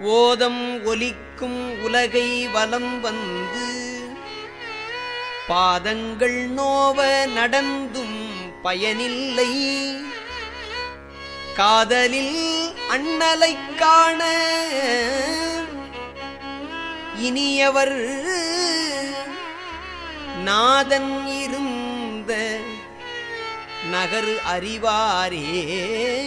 ஓதம் ஒலிக்கும் உலகை வலம் வந்து பாதங்கள் நோவ நடந்தும் பயனில்லை. காதலில் அண்ணலை காண இனியவர் நாதன் இருந்த நகர் அறிவாரே.